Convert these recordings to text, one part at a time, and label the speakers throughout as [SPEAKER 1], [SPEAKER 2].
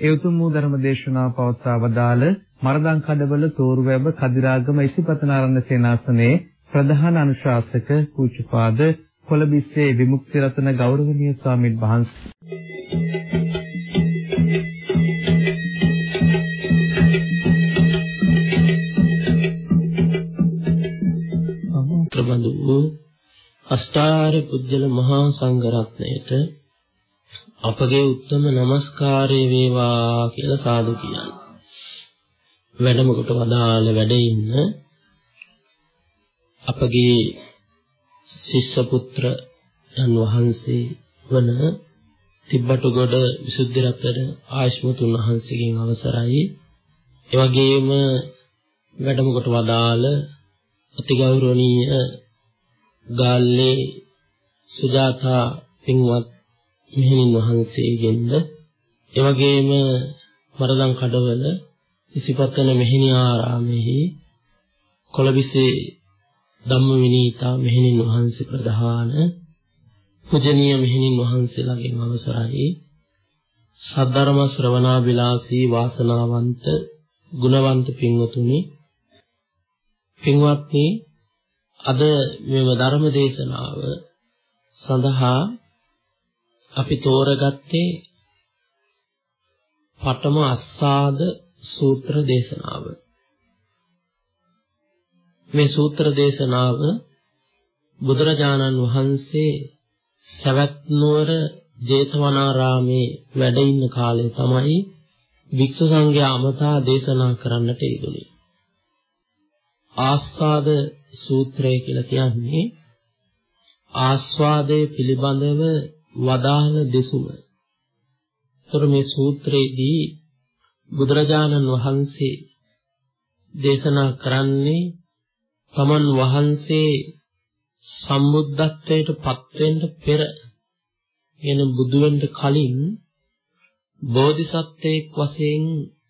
[SPEAKER 1] ඒ උතුම් වූ ධර්ම දේශනාව පවත්වා වදාළ මරදම් කඩවල තෝරුවැබ කදිරාගම ඉසිපතනාරණ්‍ය සේනාසනයේ ප්‍රධාන අනුශාසක පූජ්‍යපාද කොළඹිස්සේ විමුක්ති රතන ගෞරවනීය ස්වාමීන් වහන්සේ
[SPEAKER 2] ප්‍රබඳු වූ අෂ්ටාර්ය පුජ්‍යල මහා සංඝරත්නයට අපගේ උත්තම নমස්කාරය වේවා කියලා සාදු කියන්නේ. වැඩම කොට වදාළ වැඩ ඉන්න අපගේ ශිෂ්‍ය පුත්‍ර යන් වහන්සේ වන තිබ්බටුගොඩ විසුද්ධි රත්න ආයෂ්මතුන් වහන්සේගෙන් අවසරයි. ඒ වගේම වැඩම කොට වදාළ අතිගෞරවනීය ගාල්ලේ සුජාතා පින්වත් මෙහෙණින් වහන්සේගෙන්ද ඒ වගේම මරදම් කඩවල ඉසිපතන මෙහෙණි ආරාමෙහි කොළඹිසේ ධම්මවිනීතා මෙහෙණින් වහන්සේ ප්‍රධාන පූජනීය මෙහෙණින් වහන්සේලාගෙන් අවසරයි. සද්ධර්ම ශ්‍රවණාබිලාසී වාසනාවන්ත ගුණවන්ත පින්වතුනි පින්වත්නි අද මෙම ධර්ම දේශනාව සඳහා අපි තෝරගත්තේ පඨම අස්සාද සූත්‍ර දේශනාව. මේ සූත්‍ර දේශනාව බුදුරජාණන් වහන්සේ සවැත් නුවර ජේතවනාරාමේ වැඩ ඉන්න කාලේ තමයි වික්ෂු සංඝයා අමතා දේශනා කරන්නට යෙදුනේ. ආස්වාද සූත්‍රය කියලා කියන්නේ ආස්වාදයේ පිළිබඳව වදාළ දෙසුම. ତොර මේ සූත්‍රයේදී බුදුරජාණන් වහන්සේ දේශනා කරන්නේ තමන් වහන්සේ සම්බුද්ධත්වයට පත්වෙන්න පෙර එන බුදු වෙන්න කලින් බෝධිසත්වයෙක් වශයෙන්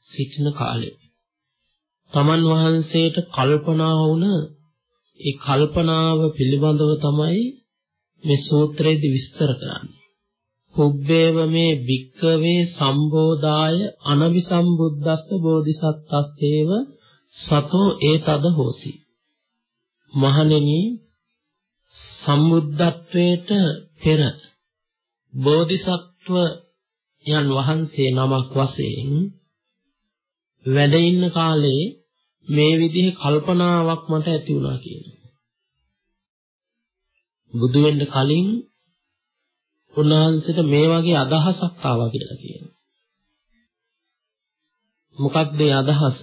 [SPEAKER 2] සිටින කාලේ තමන් වහන්සේට කල්පනා වුණ ඒ කල්පනාව පිළිබඳව තමයි මේ සූත්‍රයේදී විස්තර කරන්නේ. පුබ්බේව මේ භික්කවේ සම්බෝධාය අනවිසම්බුද්දස්ස බෝධිසත්ත්ස්සේව සතෝ ඒතද හෝසි. මහණෙනි සම්බුද්ධත්වයට පෙර බෝධිසත්ව යන් වහන්සේ නමක් වශයෙන් වැඩ ඉන්න කාලේ මේ විදිහේ කල්පනාවක් මට ඇති වුණා කියනවා. බුදු වෙන්න කලින් උන්වහන්සේට මේ වගේ අදහසක් ආවා කියලා කියනවා. මොකක්ද ඒ අදහස?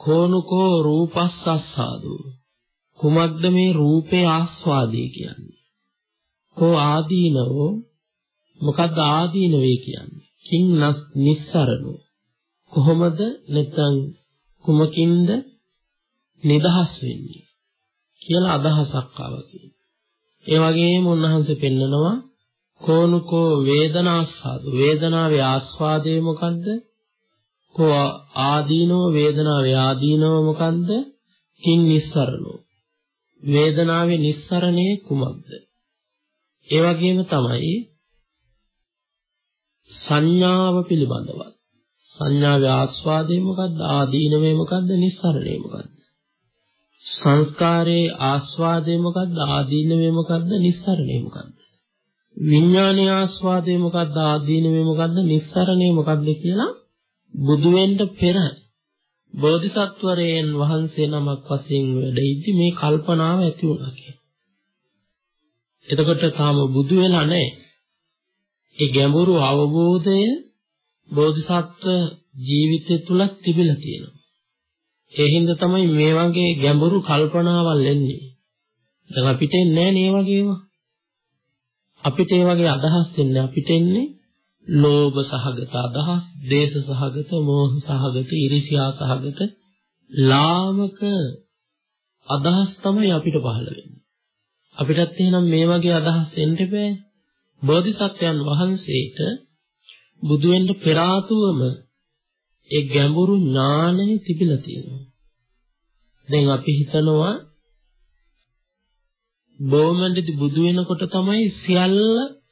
[SPEAKER 2] කෝනුකෝ රූපස්සස්සාදු. කුමක්ද මේ රූපේ ආස්වාදේ කියන්නේ? කෝ ආදීනවෝ මොකක්ද ආදීනවේ කියන්නේ? කිං නිස්සරණෝ කොහොමද නැත්නම් කුමකින්ද නිදහස් වෙන්නේ කියලා අදහසක් ආවා කියනවා. ඒ වගේම උන්වහන්සේ පෙන්නනවා කෝනුකෝ වේදනාස්සාදු වේදනාවේ ආස්වාදය මොකද්ද? කෝ ආදීනෝ වේදනාවේ ආදීනව මොකද්ද? කින් නිස්සරණෝ වේදනාවේ නිස්සරණේ කුමක්ද? ඒ වගේම තමයි සංඥාව පිළිබඳව සංඥාවේ ආස්වාදය මොකද්ද? ආදීනවේ මොකද්ද? නිස්සරණේ මොකද්ද? සංස්කාරයේ ආස්වාදය මොකද්ද? ආදීනවේ මොකද්ද? නිස්සරණේ මොකද්ද? විඥානයේ ආස්වාදය මොකද්ද? ආදීනවේ මොකද්ද? නිස්සරණේ මොකද්ද කියලා බුදු වෙන්න පෙර බෝධිසත්වරයන් වහන්සේ නමක් වශයෙන් වැඩ ඉදි මේ කල්පනාව ඇති වුණා කියලා. එතකොට තාම බුදු වෙලා නැහැ. ඒ ගැඹුරු අවබෝධය බෝධිසත්ව ජීවිතය තුල තිබිලා තියෙනවා. ඒ හින්දා තමයි මේ වගේ ගැඹුරු කල්පනාවල් එන්නේ. දැන් අපිට එන්නේ නැහැ වගේම. අපිට ඒ වගේ අදහස් එන්නේ අපිට එන්නේ ලෝභ සහගත අදහස්, දේශ සහගත, මෝහ සහගත, iriසියා සහගත ලාමක අදහස් තමයි අපිට පහළ වෙන්නේ. අපිටත් එහෙනම් මේ වගේ අදහස් එන්න බෑ. බෝධිසත්වයන් වහන්සේට බුදු වෙන්න පෙර ආතුවම ඒ ගැඹුරු ඥාණය තිබිලා තියෙනවා. දැන් අපි හිතනවා බෝමණ්ඩිත බුදු වෙනකොට තමයි සියල්ල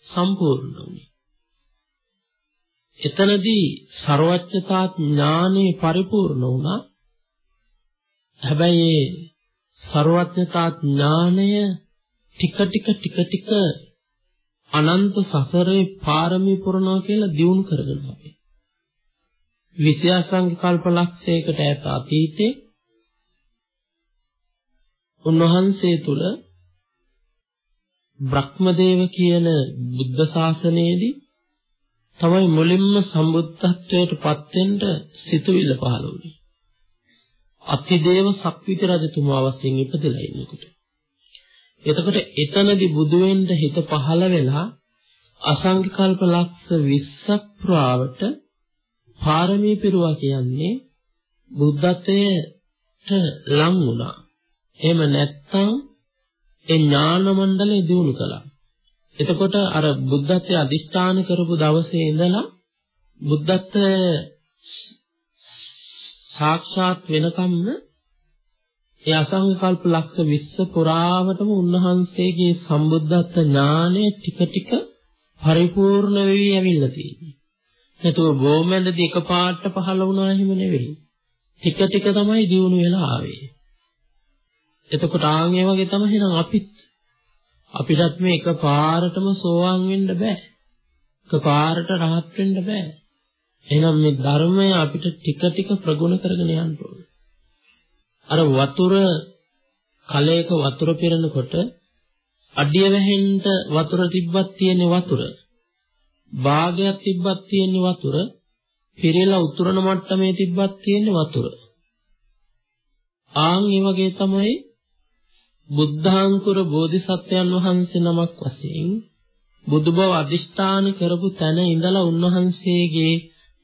[SPEAKER 2] සම්පූර්ණ වුනේ. එතනදී ਸਰවඥතා ඥානෙ පරිපූර්ණ වුණා. හැබැයි ਸਰවඥතා ඥානය ටික ටික ටික ටික අනන්ත සසරේ පාරමී පුරනවා කියලා දියුණු කරගෙන අපි. විෂයාසංග කල්පලක්ෂයකට ඈත අතීතේ උන්වහන්සේ තුල බ්‍රහ්මදේව කියන බුද්ධ ශාසනයේදී තමයි මුලින්ම සම්බුද්ධත්වයට පත් වෙන්න සිතුවිල්ල පහළ වුණේ. අතිදේව සක්විති රජතුමා වශයෙන් ඉපදලා ඉන්නකොට. එතකොට එතනදී බුදු වෙන්න හිත පහළ වෙලා අසංඛ්‍ය කල්ප ලක්ෂ 20ක් පුරාවට පාරමී පිරුවා කියන්නේ බුද්ධත්වයට ලං වුණා. එහෙම නැත්නම් ඒ ඥාන මණ්ඩලය දිනු කළා. එතකොට අර බුද්ධත්වයේ අදිෂ්ඨාන කරපු දවසේ ඉඳලා බුද්ධත්වය සාක්ෂාත් වෙනකම්ම ඒ අසංකල්ප ලක්ෂ 20 පුරාවටම උන්වහන්සේගේ සම්බුද්ධත්ව ඥානය ටික ටික පරිපූර්ණ වෙවි ඇවිල්ලා තියෙනවා. නැතුව බොමැඩදී එකපාරට පහළ වුණා එහෙම නෙවෙයි. ටික ටික තමයි දියුණු වෙලා ආවේ. එතකොට ආන් ඒ වගේ තමයි එහෙනම් අපිත් අපිටත් මේ එකපාරටම සෝවාන් වෙන්න බෑ. එකපාරට රහත් වෙන්න බෑ. එහෙනම් මේ ධර්මය අපිට ටික ටික ප්‍රගුණ කරගෙන යන්න ඕනේ. අර වතුර කලයක වතුර පිරෙනකොට අඩිය වැහෙන්න වතුර තිබ්බත් තියෙන වතුර. භාගයක් තිබ්බත් තියෙන වතුර. පිරෙලා උතුරන මට්ටමේ තිබ්බත් තියෙන වතුර. ආන් ඒ වගේ තමයි බුද්ධාංකුර බෝධිසත්වයන් වහන්සේ නමක් වශයෙන් බුදු බව අදිෂ්ඨාන කරපු තැන ඉඳලා උන්වහන්සේගේ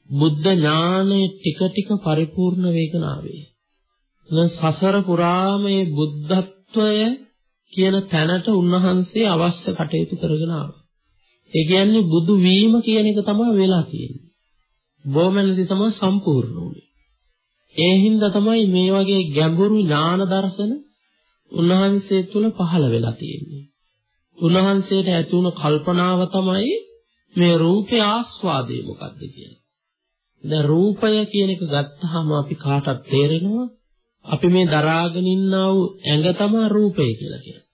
[SPEAKER 2] බුද්ධ ඥානය ටික ටික පරිපූර්ණ වෙගෙන ආවේ. සසර පුරාම මේ බුද්ධත්වය කියන තැනට උන්වහන්සේ අවශ්‍ය කටයුතු කරගෙන ආවා. ඒ කියන්නේ බුදු වීම කියන එක තමයි වෙලා තියෙන්නේ. බොමැනදී තමයි සම්පූර්ණ වුනේ. ඒ හින්දා තමයි මේ වගේ ගැඹුරු ඥාන දර්ශන උන්වහන්සේ තුල පහළ වෙලා තියෙන්නේ. උන්වහන්සේට ඇති වුණ කල්පනාව තමයි මේ රූපේ ආස්වාදය මොකක්ද කියන්නේ. දැන් රූපය කියන එක ගත්තාම අපි කාටත් තේරෙනවා අපි මේ දරාගෙන ඉන්නා වූ ඇඟ තමයි රූපය කියලා කියන්නේ.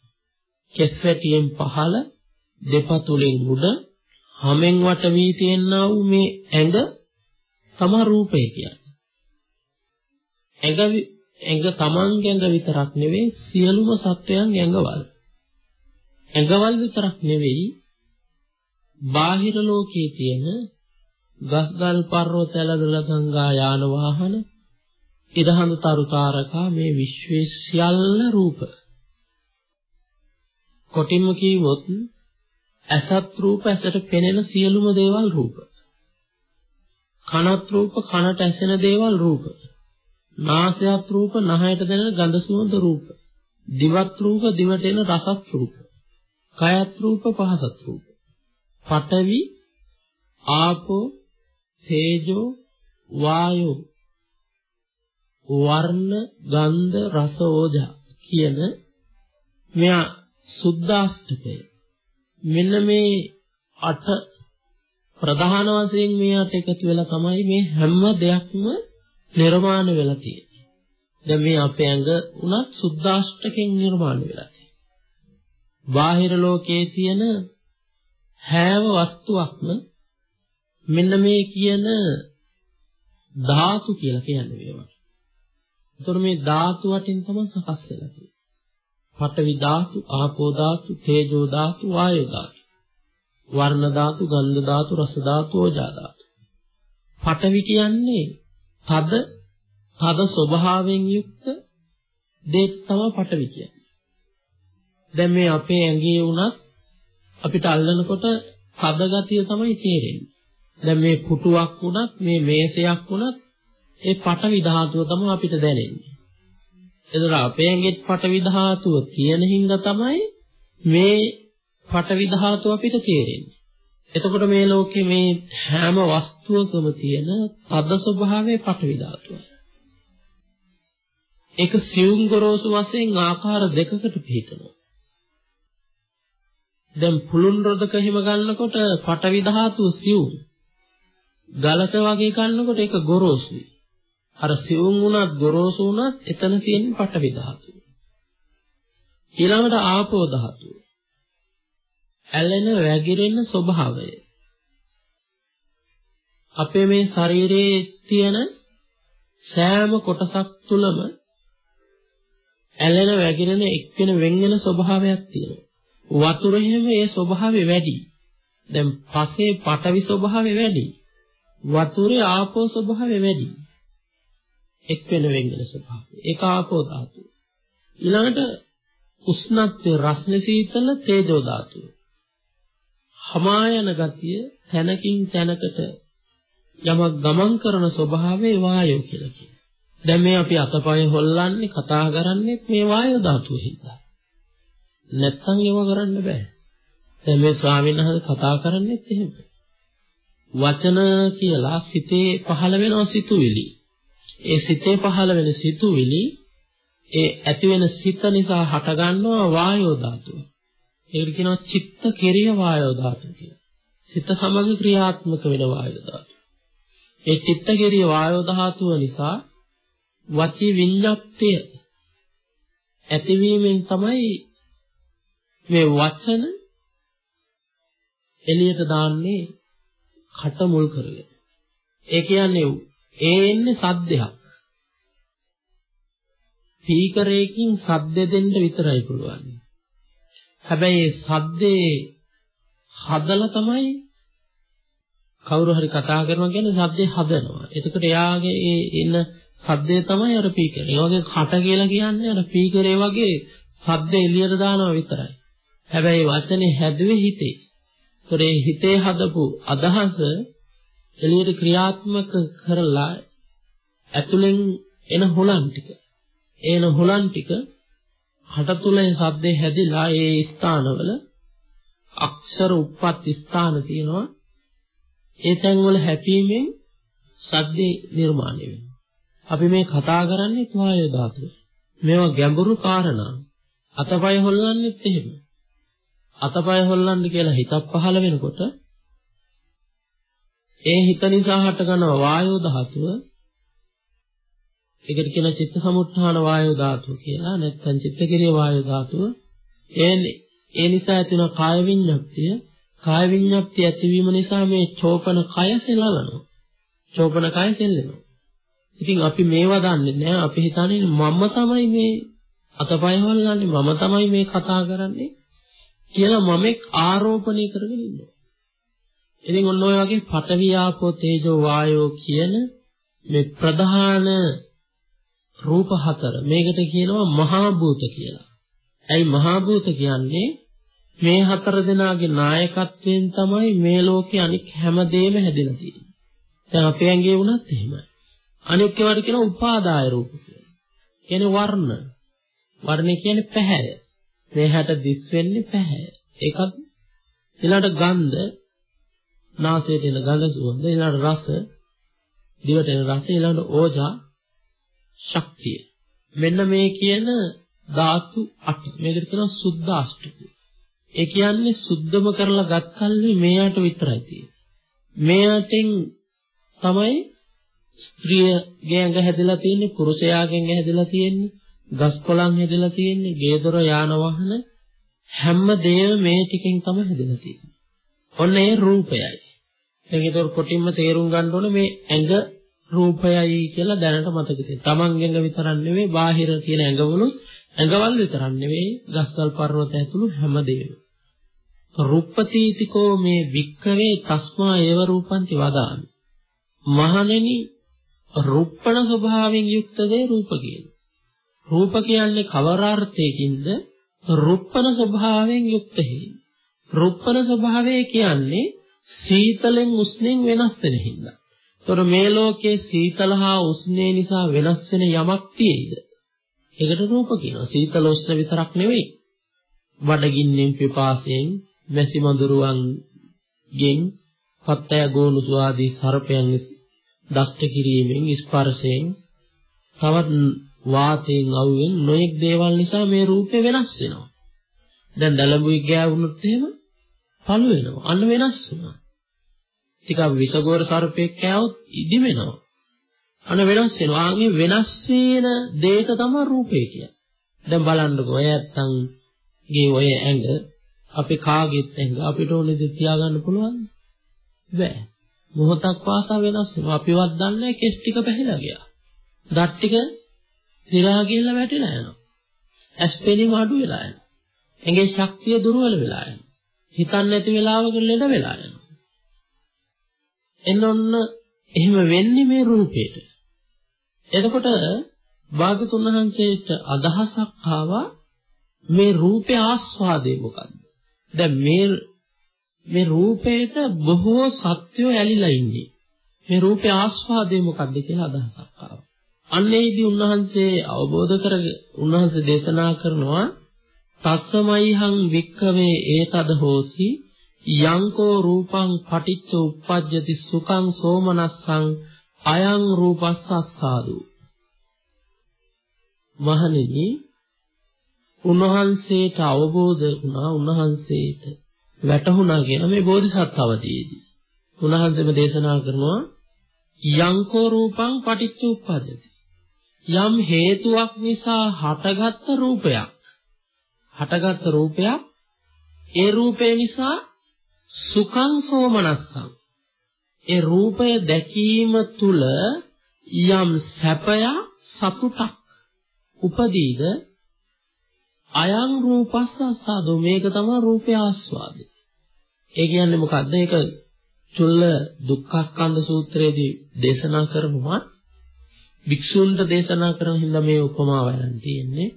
[SPEAKER 2] කෙස් වැටියෙන් පහළ දෙපතුලෙන් උඩ හමෙන් වට වී තියෙනා වූ මේ ඇඟ තමයි රූපය කියන්නේ. ඇඟ ඇඟ තමන්ගේ ඇඟ විතරක් නෙවෙයි සියලුම සත්වයන්ගේ ඇඟවල්. ඇඟවල් විතරක් නෙවෙයි බාහිර ලෝකයේ තියෙන ගස්ගල් පර්වත ඇලදල ගංගා යාන වාහන ඉදහඳ තරු තාරකා මේ විශ්වයේ සියල්ල රූප. කොටින්ම කිව්වොත් ඇසත් රූප ඇසට පෙනෙන සියලුම දේවල් රූප. කනත් රූප කනට ඇසෙන දේවල් රූප. නාසයත් රූප නහයට දැනෙන ගඳ සුවඳ රූප. දිවත් රූප දිවට එන රසත් රූප. කයත් රූප පහසත් රූප. පඨවි ආපෝ තේජෝ වායෝ වර්ණ ගන්ධ රස ඕජා කියන මෙයා සුද්ධාෂ්ටකය මෙන්න මේ අට ප්‍රධාන වශයෙන් මේ අට එකතු වෙලා තමයි මේ හැම දෙයක්ම නිර්මාණය වෙලා තියෙන්නේ. දැන් මේ අපේ ඇඟ උනත් සුද්ධාෂ්ටකෙන් නිර්මාණය වෙලා තියෙන්නේ. බාහිර ලෝකයේ තියෙන හැම වස්තුවක්ම මෙන්න මේ කියන ධාතු කියලා කියන්නේ මේවා. ඒතර මේ ධාතු වටින් තමයි සකස් වෙලා තියෙන්නේ. පඨවි ධාතු, ආපෝ ධාතු, තේජෝ ධාතු, වායෝ ධාතු. වර්ණ ධාතු, ගන්ධ ධාතු, රස ධාතු, ඕජා ධාතු. පඨවි කියන්නේ තද තද ස්වභාවයෙන් යුක්ත දෙයක් තමයි පඨවි කියන්නේ. දැන් මේ අපේ ඇඟේ වුණත් අපිට අල්ලනකොට තද ගතිය තමයි තේරෙන්නේ. දැන් මේ පුටුවක් වුණත් මේ මේසයක් වුණත් ඒ පටවි ධාතුව තමයි අපිට දැනෙන්නේ. එතකොට අපේ ඇඟෙත් පටවි ධාතුව තියෙන හින්දා තමයි මේ පටවි ධාතුව අපිට තේරෙන්නේ. එතකොට මේ ලෝකේ මේ හැම වස්තුවකම තියෙන තද ස්වභාවයේ පටවි ධාතුව. ඒක සියුම් ගොරෝසු වශයෙන් ආකාර දෙකකට පිහිටනවා. දැන් පුළුන් රොදක හිම ගන්නකොට පටවි ධාතුව සියුම්. ගලක වගේ ගන්නකොට ඒක ගොරෝසුයි. අර සියුම් වුණත් ගොරෝසු වුණත් එතන තියෙන පටවි ධාතුව. ඊළඟට ආපෝ ධාතුව. ඇලෙන වැగిරෙන ස්වභාවය. අපේ මේ ශරීරයේ තියෙන සෑම කොටසක් තුලම ඇලෙන වැగిරෙන එක්වෙන වෙන්වෙන ස්වභාවයක් තියෙනවා. වතුරෙහිම ඒ ස්වභාවය වැඩි. දැන් පසේ පටවි ස්වභාවය වැඩි. වතුරේ ආපෝ ස්වභාවය වැඩි. එක්වෙන වෙන්වෙන ස්වභාවය. ඒක ආපෝ ධාතුව. ඊළඟට උෂ්ණත්වය රස්න සීතල තේජෝ ධාතුව. හමායන ගතිය තැනකින් තැනකට යමක් ගමන් කරන ස්වභාවයේ වායෝ කියලා කියනවා. දැන් මේ අපි අතපය හොල්ලන්නේ කතා කරන්නේ මේ වායෝ ධාතුව හින්දා. නැත්තම් ඒව කරන්න බෑ. දැන් මේ ස්වාමීන් වහන්සේ කතා කරන්නේත් එහෙම. වචන කියලා සිතේ පහළ වෙනවා සිතුවිලි. ඒ සිතේ පහළ වෙන සිතුවිලි ඒ ඇති වෙන සිත නිසා හටගන්නවා වායෝ ධාතුව. ඒකට කියනවා චිත්ත කෙරිය වායෝ ධාතුව කියලා. සිත සමග ක්‍රියාත්මක වෙන වායෝ ධාතුව. ඒ චිත්ත කෙරිය වායෝ ධාතුව නිසා වචී විඤ්ඤාප්තිය ඇතිවීමෙන් තමයි මේ වචන එළියට දාන්නේ කට මුල් කරගෙන. ඒ කියන්නේ ඒ එන්නේ සද්දයක්. ස්පීකරයකින් සද්ද දෙන්න විතරයි පුළුවන්. හැබැයි සද්දේ හදලා තමයි කවුරු හරි කතා කරනවා කියන්නේ සද්දේ හදනවා. එතකොට එයාගේ ඒ එන සද්දේ තමයි අර ස්පීකර්. ඒ වගේ කට කියලා කියන්නේ අර ස්පීකරේ වගේ සද්ද එළියට දානවා විතරයි. හැබැයි වචනේ හැදුවේ හිතේ. ඒතර ඒ හිතේ හදපු අදහස එළියට ක්‍රියාත්මක කරලා ඇතුලෙන් එන හොලන් ටික. එන හොලන් ටික හට තුලේ ශබ්දේ හැදිලා ඒ ස්ථානවල අක්ෂර උප්පත් ස්ථාන තියෙනවා. ඒ තැන්වල හැපීමෙන් සද්දේ නිර්මාණය වෙනවා. අපි මේ කතා කරන්නේ වායු ධාතුව. මේවා ගැඹුරු කාරණා. අතපය හොල්ලන්නෙත් එහෙම. අතපය හොල්ලන්න කියලා හිතක් පහළ වෙනකොට ඒ හිත නිසා හටගන වායෝ ධාතුව. ඒකට කියන චිත්ත සමුත්ථාන වායෝ ධාතුව කියලා නැත්නම් චිත්තකිරිය වායෝ ධාතුව. එන්නේ ඒ නිසා ඇතිවන කාය විඤ්ඤාප්තිය. කාය විඤ්ඤාප්තිය ඇතිවීම නිසා මේ චෝපන කය සෙලවනවා චෝපන කය සෙල්ලෙනවා. ඉතින් අපි මේවා දන්නේ නැහැ. අපි හිතන්නේ මම තමයි මේ අතපය හොල්ලන්නේ මම තමයි මේ කතා කරන්නේ කියලා මමෙක් ආරෝපණය කරගෙන ඉන්නවා. ඉතින් ඔන්න ඔය වගේ පඨවි ආපෝ තේජෝ වායෝ කියන මේ ප්‍රධාන රූප හතර මේකට කියනවා මහා භූත කියලා. ඇයි මහා භූත කියන්නේ? මේ හතර දෙනාගේ නායකත්වයෙන් තමයි මේ ලෝකේ අනික් හැමදේම හැදෙලා තියෙන්නේ. දැන් අපේ ඇඟේ වුණත් එහෙමයි. අනික් ඒවාට කියනවා උපාදාය රූප කියලා. කියන්නේ වර්ණ. වර්ණ කියන්නේ පැහැය. මේ හැට දිස් වෙන්නේ පැහැය. ඒකත් ඊළඟට ගන්ධ නාසයට එන ගඳ සුවඳ ඊළඟට රස දිවට එන රස ඊළඟට ඕජා ශක්තිය. මෙන්න මේ කියන ධාතු 8. මේකට කියනවා සුද්ධ අෂ්ටක. ඒ කියන්නේ සුද්ධම කරලා ගත් කල්හි මේකට විතරයි තියෙන්නේ. මේකෙන් තමයි ස්ත්‍රියගේ ඇඟ හැදලා තියෙන්නේ, පුරුෂයාගේ ඇඟ හැදලා තියෙන්නේ, ගස් කොළන් හැදලා තියෙන්නේ, ගේදොර යාන වාහන හැම දෙයක්ම මේ ටිකෙන් තමයි හැදලා තියෙන්නේ. ඔන්න ඒ රූපයයි. දැන් ඒක කොටින්ම තේරුම් ගන්න ඕනේ මේ ඇඟ රූපයයි කියලා දැනට මතක තියෙනවා. Taman ඇඟ විතරක් නෙවෙයි, බාහිර තියෙන ඇඟවලුත් ඇඟවල් විතරක් නෙවෙයි, ගස්කල් පර්වත ඇතුළු හැමදේම. රුප්පතීතිකෝ මේ වික්කවේ තස්මා ඒව රූපන්ති වදාමි. මහණෙනි රුප්පණ ස්වභාවයෙන් යුක්ත දේ රූප කියනවා. රූප කියන්නේ කවර අර්ථයකින්ද? රුප්පණ ස්වභාවයෙන් යුක්ත හේයි. රුප්පණ ස්වභාවය කියන්නේ සීතලෙන් උෂ්ණෙන් වෙනස් වෙන හින්දා. ඒතර මේ ලෝකයේ සීතල හා උෂ්ණේ නිසා වෙනස් වෙන යමක් තියෙයිද? ඒකට රූප කියනවා. සීතල උෂ්ණ විතරක් නෙවෙයි. බඩගින්නෙන් පිපාසයෙන්, මැසි මඳුරුවන්ගෙන්, පත්තය ගෝනුසු ආදී සර්පයන් දෂ්ට කිරීමෙන්, ස්පර්ශයෙන් තවත් වාතයෙන් අවුෙන් නොයෙක් දේවල් නිසා මේ රූපේ වෙනස් වෙනවා. දැන් දලඹුයි ගෑවුනොත් එහෙම පළු වෙනවා. අන්න වෙනස් වෙනවා. ටිකක් විසගෝර සර්පෙක් කෑවොත් ඉදි වෙනවා. අන්න වෙනස් වෙනවා. ආන්ගේ වෙනස් වෙන දෙයක තමයි රූපේ කියන්නේ. දැන් බලන්නකෝ ඔය නැත්තන්ගේ ඔය ඇඟ අපි කාගෙත් ඇඟ අපිට ඕනේ දෙ තියාගන්න පුළුවන්ද? බෑ. මොහොතක් පාසා වෙනස් වෙනවා. අපිවත් දන්නේ කෙස් ටික පැහිලා ගියා. දත් ටික දිරා ගිහලා වැටිලා යනවා. ඇස් පෙනීම අඩු වෙලා යනවා. ඇඟේ ශක්තිය දුර්වල වෙලා යනවා. හිතන්නේ නැති වෙලාවක ලෙඩ වෙලා යනවා. එන්න ඔන්න එහෙම වෙන්නේ මේ රූපේට. එතකොට භාගතුන් වහන්සේට අදහසක් ආවා මේ රූපේ ආස්වාදේ මොකද්ද? දැන් මේ මේ රූපේට බොහෝ සත්‍යෝ ඇලිලා ඉන්නේ. මේ රූපේ ආස්වාදේ මොකද්ද කියලා අදහසක් ආවා. අන්නේදී උන්වහන්සේ අවබෝධ කරගෙන උන්වහන්සේ දේශනා කරනවා තස්සමයිහං වික්කවේ ඒතද හෝසි යංකෝ රූපං පටිච්ච උප්පජ්ජති සුඛං සෝමනස්සං අයං රූපස්සස්සාදු මහණෙනි උන්වහන්සේට අවබෝධ වුණා උන්වහන්සේට වැටහුණා කියන මේ බෝධිසත්ව අවදීදී උන්වහන්සේම දේශනා කරනවා යංකෝ රූපං පටිච්ච උප්පජ්ජති. යම් හේතුවක් නිසා හටගත්ත රූපයක්. හටගත්ත රූපයක් ඒ රූපේ නිසා සුඛං සෝමනස්සං ඒ රූපය දැකීම තුල යම් සැපයක් සතුටක් උපදීද අයං රූපස්ස සාදෝ මේක තමයි රූපය ආස්වාදය. ඒ කියන්නේ මොකද්ද? ඒක චුල්ල දුක්ඛස්කන්ධ සූත්‍රයේදී දේශනා කරනවා. භික්ෂුන්ට දේශනා කරන හින්දා මේ උපමාව යන තියෙන්නේ.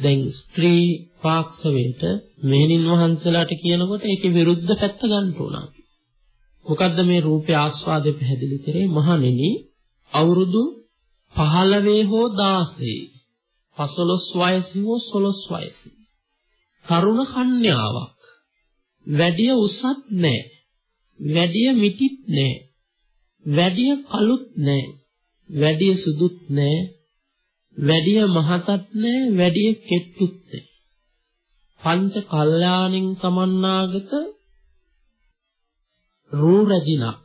[SPEAKER 2] දැන් ස්ත්‍රී පාක්ෂවයට මෙහෙණින් වහන්සලාට කියනකොට ඒකේ විරුද්ධ පැත්ත ගන්න ඕන. මොකද්ද මේ රූපේ ආස්වාදය පැහැදිලි කරේ මහණෙනි අවුරුදු 15 හෝ 16 15 වයසේ හෝ 16 වයසේ තරුණ කන්‍යාවක් වැඩිය උසත් නැහැ වැඩිය මිටිත් නැහැ වැඩිය කළුත් නැහැ වැඩිය සුදුත් නැහැ වැඩිය මහතත් නැහැ වැඩිය කෙට්ටුත් නැහැ පංච කල්යාණින් සමන්නාගත රූ රැජිනා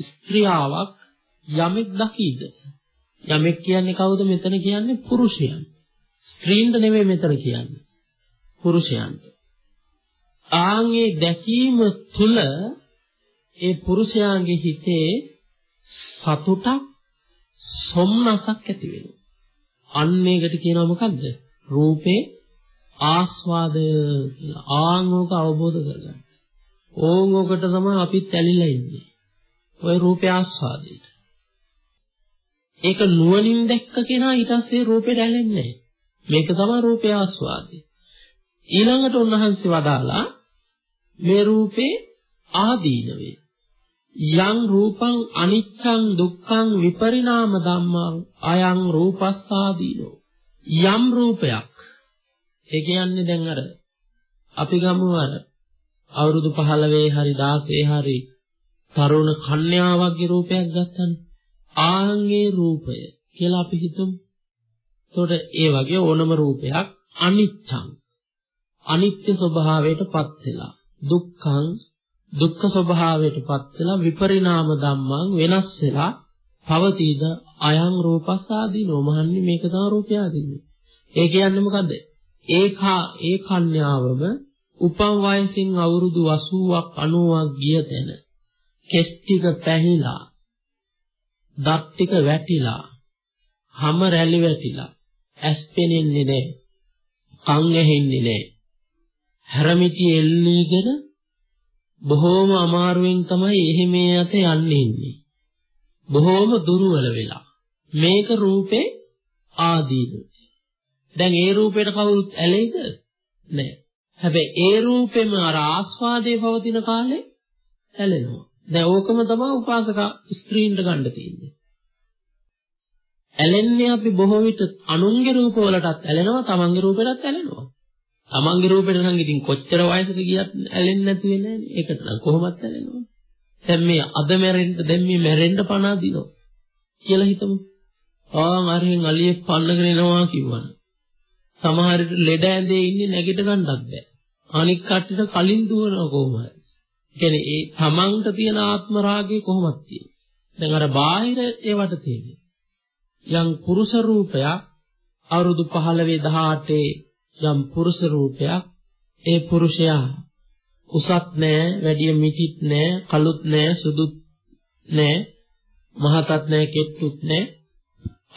[SPEAKER 2] ස්ත්‍රියාවක් යමෙක් දකීද යමෙක් කියන්නේ කවුද මෙතන කියන්නේ පුරුෂයන්. ස්ත්‍රීන්ට නෙමෙයි මෙතන කියන්නේ. පුරුෂයන්ට. ආන්ගේ දැකීම තුල ඒ පුරුෂයාගේ හිතේ සතුටක් සොම්නසක් ඇති වෙනවා. අන්න ඒකට කියනවා මොකද්ද? රූපේ ආස්වාදය කියලා. ආංගෝක අවබෝධ කරගන්න. ඕංගෝකට තමයි අපිත් ඇලිලා ඉන්නේ. ওই රූපේ ආස්වාදයට. ඒක නුවණින් දැක්ක කෙනා ඊට පස්සේ රූපේ රැළෙන්නේ නැහැ. මේක තමයි රූපේ ආස්වාදය. ඊළඟට උන්වහන්සේ වදාලා මේ රූපේ ආදීනවේ යං රූපං අනිච්ඡං දුක්ඛං විපරිණාම ධම්මං අයං රූපස්සාදීනෝ. යම් රූපයක්. ඒ කියන්නේ දැන් අර අපි ගමු අර අවුරුදු 15 හරි 16 හරි තරුණ කන්‍යාවක්ගේ රූපයක් ගත්තනේ. ආන්ගේ රූපය කියලා අපි හිතමු. එතකොට ඒ වගේ ඕනම රූපයක් අනිච්චං අනිත්‍ය ස්වභාවයටපත් වෙලා දුක්ඛං දුක්ඛ ස්වභාවයටපත් වෙලා විපරිණාම ධම්මං වෙනස් වෙලා පවතීද අයං රූපස්සාදී නොමහන්නේ මේක තමයි රූපය ආදීන්නේ. ඒ කියන්නේ මොකද්ද? ඒකා ඒ කන්‍යාවම උපම් වයසින් අවුරුදු 80ක් 90ක් ගිය තැන කෙස් ටික පැහිලා දත් ටික වැටිලා හැම රැලි වැටිලා ඇස් පෙනෙන්නේ නැහැ කන් ඇහෙන්නේ නැහැ හැරමිටි එල්ලීගෙන බොහෝම අමාරුවෙන් තමයි එහෙම යත යන්නේ. ඉන්නේ බොහෝම දුර්වල වෙලා. මේක රූපේ ආදීන දැන් ඒ රූපයට කවුරුත් ඇලෙයිද? නැහැ හැබැයි ඒ රූපෙම අර ආස්වාදයේ පවතින කාලේ ඇලෙනවා. දැන් ඕකම තමයි උපාසක ස්ත්‍රීන්ට ගන්න තියෙන්නේ. ඇලෙන්නේ අපි බොහෝ විට අනුන්ගේ රූප වලටත් ඇලෙනවා, තමන්ගේ රූපෙටත් ඇලෙනවා. තමන්ගේ රූපෙට නම් ඉතින් කොච්චර වයසක ගියත් ඇලෙන්නේ නැති වෙන්නේ නැහැ. ඒකට නම් කොහොමත් ඇලෙනවා. දැන් මේ අද මැරෙන්න දැන් මේ මැරෙන්න පණ අදිනවා කියලා හිතමු. ආන් අරහෙන් අලියෙක් පන්නගෙන එනවා කිව්වන. සමහර විට ලෙඩ ඇඳේ ඉන්නේ නැගිට ගන්නත් බෑ. අනික් කට්ටියට කලින් දුවන කොහොමද? කියන්නේ ඒ තමන්ට තියෙන ආත්ම රාගය කොහොමද තියෙන්නේ? දැන් අර බාහිර ඒවට තියෙන්නේ. යම් පුරුෂ රූපයක් අවුරුදු 15 18 යම් පුරුෂ රූපයක්. ඒ පුරුෂයා උසත් නෑ වැඩි මිටිත් නෑ කළුත් නෑ සුදුත් නෑ මහතත් නෑ කෙට්ටුත් නෑ.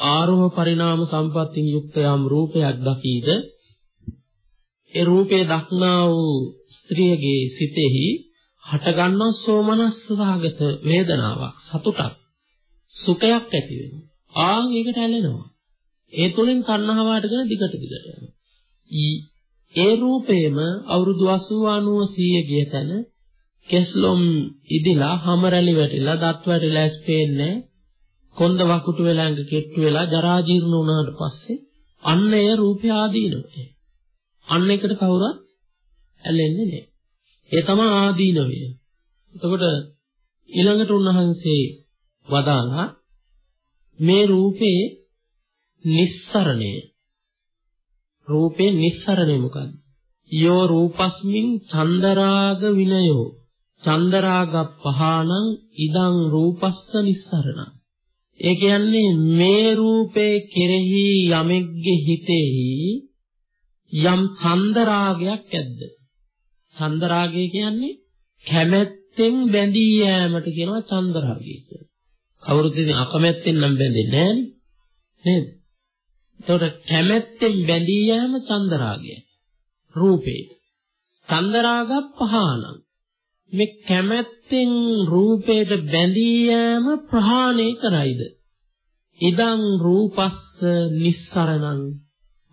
[SPEAKER 2] ආරෝහ පරිණාම සම්පත්තින් යුක්ත යම් රූපයක් දකීද ඒ රූපේ දක්නා වූ ස්ත්‍රියගේ සිතෙහි හටගන්නා සෝමනස්ස සහගත වේදනාවක් සතුටක් සුඛයක් ඇති වෙනවා. ආන් ඒකට ඇලෙනවා. ඒ තුලින් තණ්හාව අටගෙන දිගට දිගට යනවා. ඒ රූපේම අවුරුදු 80 90 100 ගිය තැන කෙස්ලොම් ඉදිලා හැමරලි වැටිලා දත් වැටිලා ස්පේන්නේ කොන්ද වකුටු වෙලා ඇඟ කෙට්ටු වෙලා ජරා ජීර්ණ වුණාට පස්සේ අන්න ඒ රූපය ආදීනවේ අන්න එකට කවුරුත් ඇලෙන්නේ නැහැ. ඒ තමයි ආදීනවය. එතකොට ඊළඟට උන්වහන්සේ වදාලා මේ රූපේ නිස්සරණය. රූපේ නිස්සරණය මොකද්ද? යෝ රූපස්මින් චන්දරාග විනයෝ චන්දරාග පහානං ඉදං රූපස්ස නිස්සරණ. ඒ කියන්නේ මේ රූපේ කෙරෙහි යමෙක්ගේ හිතෙහි යම් චන්දරාගයක් ඇද්ද? චන්දරාගය කියන්නේ කැමැත්තෙන් බැඳී යෑමට කියනවා චන්දරාගය කියලා. කවුරුත් ඉතින් අකමැත්තෙන් නම් බැඳෙන්නේ නැහැ නේද? එතකොට කැමැත්තෙන් බැඳී යෑම චන්දරාගය. රූපේ. චන්දරාග පහානං. මේ කැමැත්තෙන් රූපයට බැඳී යෑම ප්‍රහාණය කරයිද? ඉදං රූපස්ස නිස්සරණං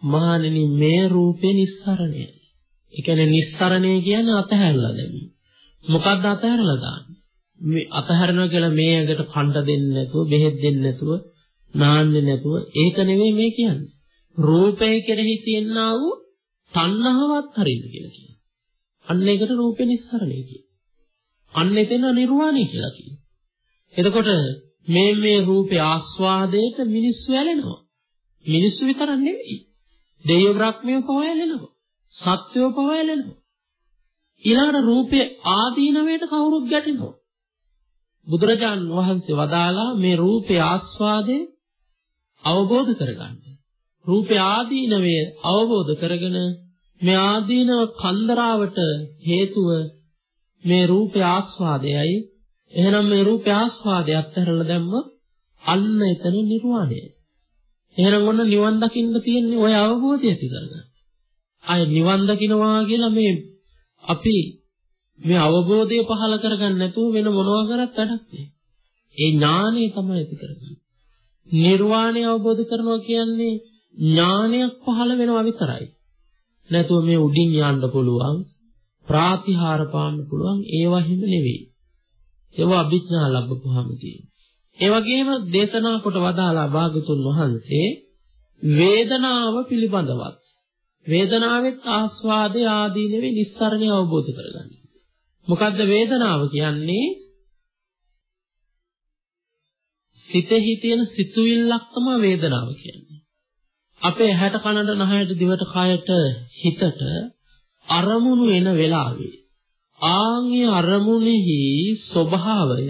[SPEAKER 2] මහණෙනි මේ රූපේ නිස්සරණය. ඒ කියන්නේ නිස්සරණය කියන්නේ අතහැරලා දැමීම. මොකද්ද අතහැරලා දාන්නේ? මේ අතහැරනවා කියලා මේ ඇඟට කණ්ඩ දෙන්නේ නැතුව, බෙහෙත් දෙන්නේ නැතුව, නාන්නේ නැතුව ඒක නෙවෙයි මේ කියන්නේ. රූපය කෙරෙහි තියෙනා වූ තණ්හාවත් හරින්න කියලා කියනවා. අන්න ඒකට රූපේ නිස්සරණය කියනවා. අන්න එතන නිර්වාණය කියලා කියනවා. එතකොට මේ මේ රූපේ ආස්වාදයට මිනිස්සු ඇලෙනවා. මිනිස්සු විතරක් නෙවෙයි. දෙවියෝ බ්‍රහ්මයෝ පව ඇලෙනවා. සත්වයෝ පව ඇලෙනවා. ඊළඟට රූපේ ආදීනවයට කවුරුත් ගැටෙනවා. බුදුරජාන් වහන්සේ වදාලා මේ රූපේ ආස්වාදේ අවබෝධ කරගන්න. රූපේ ආදීනවය අවබෝධ කරගෙන මේ ආදීනව කන්දරාවට හේතුව මේ රූපේ ආස්වාදයයි එහෙනම් මේ රූපේ ආස්වාදය අත්හැරලා දැම්ම අන්න එතන නිර්වාණය. එහෙනම් ඔන්න නිවන් දකින්න තියෙන්නේ ওই අවබෝධය ඇති කරගන්න. අය නිවන් දකින්නවා කියලා මේ අපි මේ අවබෝධය පහල කරගන්න නැතුව වෙන මොනවා කරත් වැඩක් නෑ. ඒ ඥානය තමයි ඇති කරගන්නේ. නිර්වාණය අවබෝධ කරනවා කියන්නේ ඥානයක් පහළ වෙනවා විතරයි. නැතුව මේ උඩින් යන්න පුළුවන් ප්‍රාතිහාර පාන්න පුළුවන් ඒවා හිම නෙවෙයි. ඒවා අභිඥා ලැබපුවාම තියෙන. ඒ වගේම දේශනා කොට වදාලා භාගතුන් වහන්සේ වේදනාව පිළිබඳවත් වේදනාවෙත් ආස්වාදේ ආදී නෙවෙයි නිස්සරණය අවබෝධ කරගන්න. මොකද්ද වේදනාව කියන්නේ? සිතෙහි තියෙන සිතුවිල්ලක් තමයි වේදනාව කියන්නේ. අපේ හැට කනට නහයට දිවට කයට හිතට අරමුණු එන වෙලාවේ ආන්ගේ අරමුණෙහි ස්වභාවය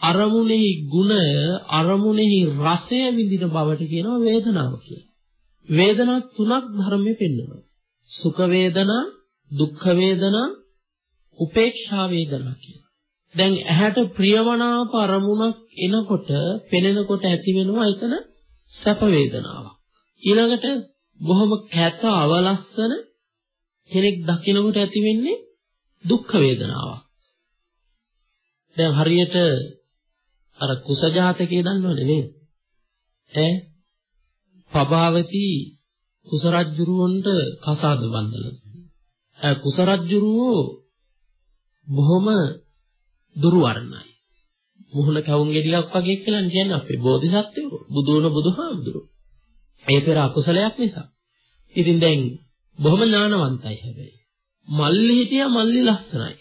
[SPEAKER 2] අරමුණෙහි ගුණය අරමුණෙහි රසය විඳින බවට කියනවා වේදනාව කියලා. වේදනා තුනක් ධර්මයේ පෙන්වනවා. සුඛ වේදනා, දුක්ඛ වේදනා, උපේක්ෂා වේදනා කියලා. දැන් ඇහැට ප්‍රියමනාප අරමුණක් එනකොට පෙනෙනකොට ඇති වෙනවා එතන සැප වේදනාවක්. ඊළඟට බොහොම කැත අවලස්සන කෙනෙක් දකිනකොට ඇති වෙන්නේ දුක්ඛ වේදනාවක්. දැන් හරියට අර කුසජාතකයේ දන්නවනේ නේද? ඈ පබාවති කුසරජ්ජුරුවන්ට කසාද බඳලා. ඈ කුසරජ්ජුරුවෝ බොහොම දුර්වර්ණයි. මුහුණ කවුම් ගෙඩියක් වගේ කියලා කියන්නේ අපේ බෝධිසත්වෝ බුදුන බුදුහාමුදුරුවෝ. ඒ පෙර අකුසලයක් නිසා. ඉතින් දැන් බොහොම ඥානවන්තයි හැබැයි. මල්ලි හිටියා මල්ලි ලස්සනයි.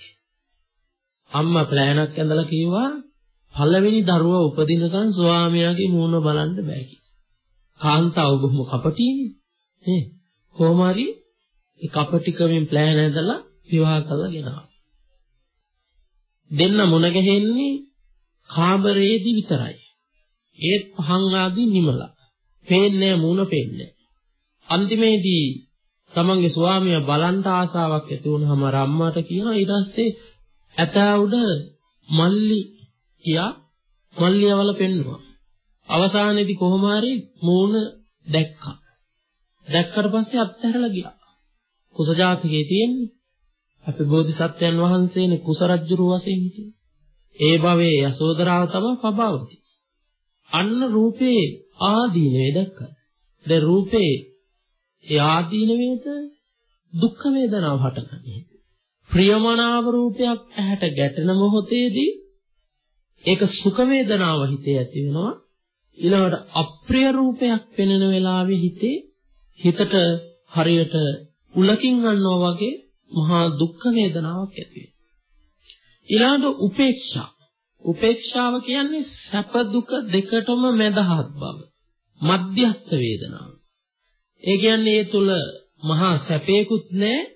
[SPEAKER 2] අම්මා ප්ලෑනක් ඇඳලා කිව්වා පළවෙනි දරුවා උපදිනකන් ස්වාමියාගේ මූණ බලන්න බෑ කියලා. කාන්තාව බොහොම කපටිනේ නේ කොහොම හරි ඒ කපටිකමෙන් ප්ලෑන් ඇදලා විවාහ කරලා ගෙනාවා දෙන්න මුණ ගැහෙන්නේ කාමරේදී විතරයි ඒත් පහන් ආදී නිමලා පේන්නේ මුණ පේන්නේ අන්තිමේදී තමන්ගේ ස්වාමියා බලන්න ආසාවක් ඇති වුණාම අම්මාට කියනවා ඊට පස්සේ ඇතා උඩ මල්ලි කියා මල්ලියවල පෙන්නවා. අවසානයේදී කොහොම හරි මූණ දැක්කා. දැක්කට පස්සේ අත්හැරලා ගියා. කුසජාතකයේ තියෙන්නේ. අපි බෝධිසත්වයන් වහන්සේනේ කුසරජ්ජුරුව වශයෙන් හිටියේ. ඒ භවයේ යසෝදරාව තමයි පබාවති. අන්න රූපේ ආදීනේ දැක්කා. දැන් රූපේ ඒ ආදීන වේද දුක් වේදනාව හටගන්නේ. ප්‍රියමනාව රූපයක් ඇහැට ගැටෙන මොහොතේදී ඒක සුඛ වේදනාව හිතේ ඇති වෙනවා. ඊළඟට අප්‍රිය රූපයක් පෙනෙන වෙලාවේ හිතේ හිතට හරියට උලකින් ගන්නවා වගේ මහා දුක් වේදනාවක් ඇති වෙනවා. ඊළඟට උපේක්ෂා. උපේක්ෂාව කියන්නේ සැප දුක දෙකටම මැදහත් බව. මධ්‍යස්ථ වේදනාව. ඒ කියන්නේ ඒ තුල මහා සැපේකුත් නැහැ